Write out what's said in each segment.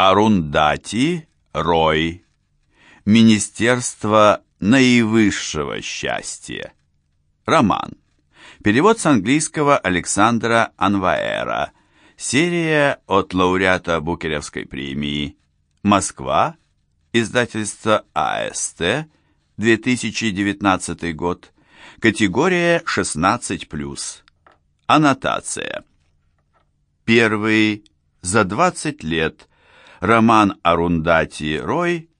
Арундати Рой. Министерство наивысшего счастья. Роман. Перевод с английского Александра Анваэра. Серия от лауреата Букеревской премии. Москва. Издательство АСТ. 2019 год. Категория 16+. Аннотация. Первый за 20 лет роман Арундати Рой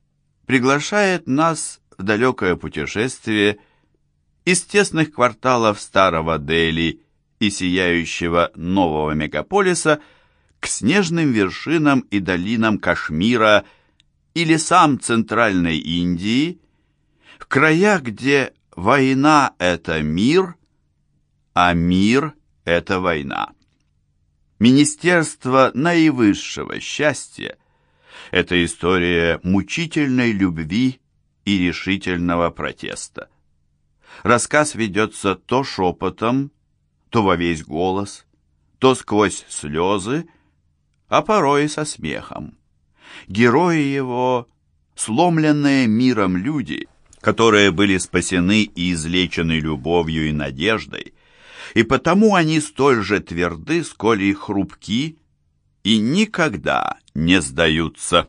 приглашает нас в далекое путешествие из тесных кварталов старого Дели и сияющего нового мегаполиса к снежным вершинам и долинам Кашмира и лесам Центральной Индии, в края, где война – это мир, а мир – это война. Министерство наивысшего счастья – это история мучительной любви и решительного протеста. Рассказ ведется то шепотом, то во весь голос, то сквозь слезы, а порой и со смехом. Герои его – сломленные миром люди, которые были спасены и излечены любовью и надеждой, и потому они столь же тверды, сколь и хрупки, и никогда не сдаются.